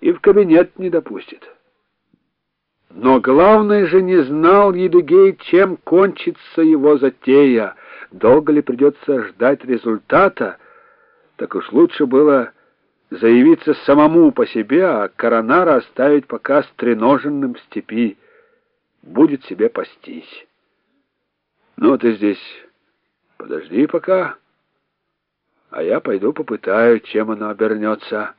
и в кабинет не допустит. Но главное же не знал Едыгей, чем кончится его затея, долго ли придется ждать результата, так уж лучше было заявиться самому по себе, а коронара оставить пока стреноженным в степи, будет себе пастись. Ну, ты здесь подожди пока, а я пойду попытаю, чем оно обернется.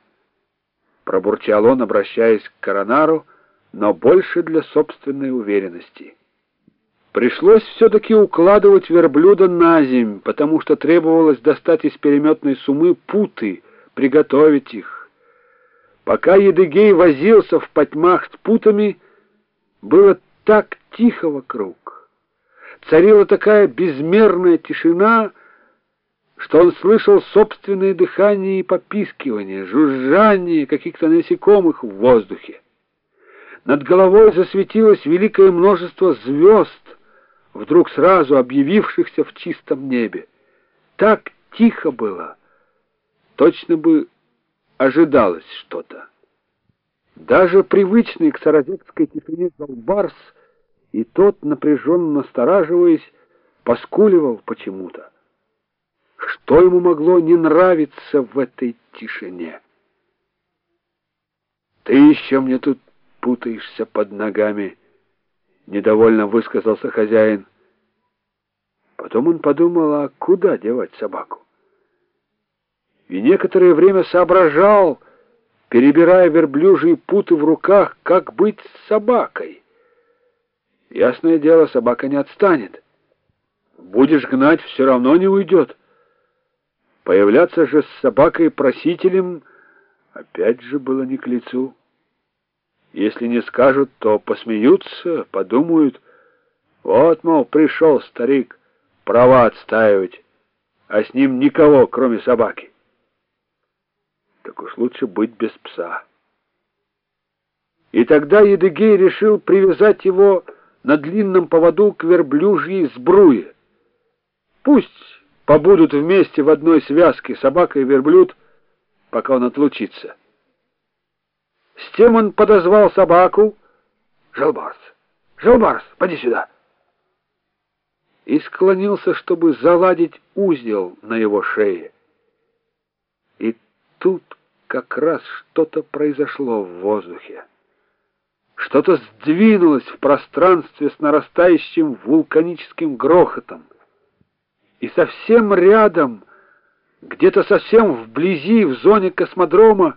Пробурчал он, обращаясь к коронару, но больше для собственной уверенности. Пришлось все-таки укладывать верблюда на земь, потому что требовалось достать из переметной сумы путы, приготовить их. Пока Едыгей возился в потьмах с путами, было так тихо вокруг. Царила такая безмерная тишина, что он слышал собственное дыхание и попискивание, жужжание каких-то насекомых в воздухе. Над головой засветилось великое множество звезд, вдруг сразу объявившихся в чистом небе. Так тихо было, точно бы ожидалось что-то. Даже привычный к саразекской тишине Залбарс и тот, напряженно настораживаясь, поскуливал почему-то. Что ему могло не нравиться в этой тишине? «Ты еще мне тут путаешься под ногами», — недовольно высказался хозяин. Потом он подумал, а куда девать собаку? И некоторое время соображал, перебирая верблюжьи путы в руках, как быть с собакой. Ясное дело, собака не отстанет. Будешь гнать, все равно не уйдет. Появляться же с собакой-просителем опять же было не к лицу. Если не скажут, то посмеются, подумают, вот, мол, пришел старик права отстаивать, а с ним никого, кроме собаки. Так уж лучше быть без пса. И тогда Едыгей решил привязать его на длинном поводу к верблюжьей сбруе. Пусть побудут вместе в одной связке собака и верблюд, пока он отлучится. С тем он подозвал собаку. «Желбарс! Желбарс, поди сюда!» И склонился, чтобы заладить узел на его шее. И тут как раз что-то произошло в воздухе. Что-то сдвинулось в пространстве с нарастающим вулканическим грохотом. И совсем рядом, где-то совсем вблизи, в зоне космодрома,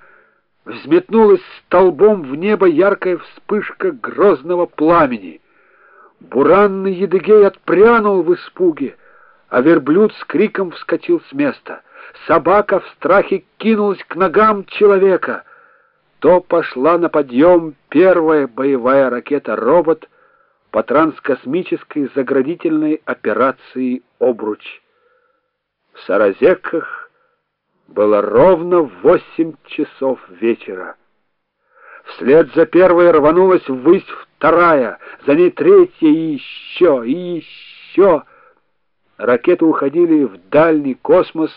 взметнулась столбом в небо яркая вспышка грозного пламени. Буранный Едыгей отпрянул в испуге, а верблюд с криком вскочил с места. Собака в страхе кинулась к ногам человека. То пошла на подъем первая боевая ракета-робот — по транскосмической заградительной операции «Обруч». В Саразеках было ровно восемь часов вечера. Вслед за первой рванулась ввысь вторая, за ней третья и еще, и еще. Ракеты уходили в дальний космос,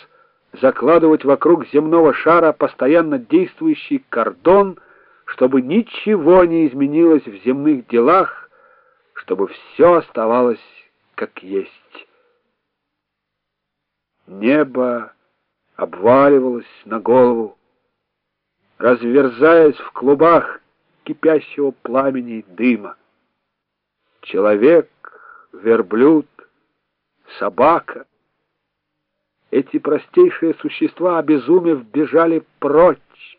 закладывать вокруг земного шара постоянно действующий кордон, чтобы ничего не изменилось в земных делах, чтобы все оставалось как есть. Небо обваливалось на голову, разверзаясь в клубах кипящего пламени и дыма. Человек, верблюд, собака — эти простейшие существа, обезумев, бежали прочь,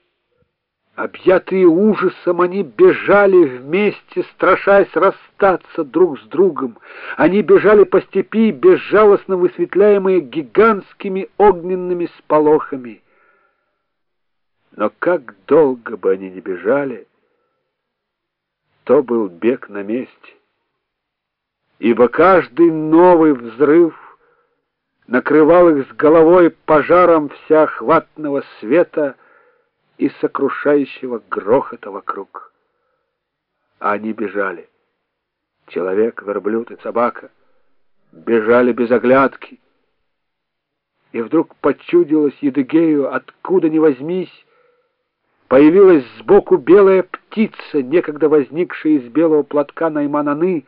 Объятые ужасом, они бежали вместе, страшась расстаться друг с другом. Они бежали по степи, безжалостно высветляемые гигантскими огненными сполохами. Но как долго бы они ни бежали, то был бег на месте. Ибо каждый новый взрыв накрывал их с головой пожаром всеохватного света — и сокрушающего грохота вокруг. А они бежали. Человек, верблюд и собака бежали без оглядки. И вдруг почудилось Едыгею, откуда ни возьмись, появилась сбоку белая птица, некогда возникшая из белого платка Наймананы,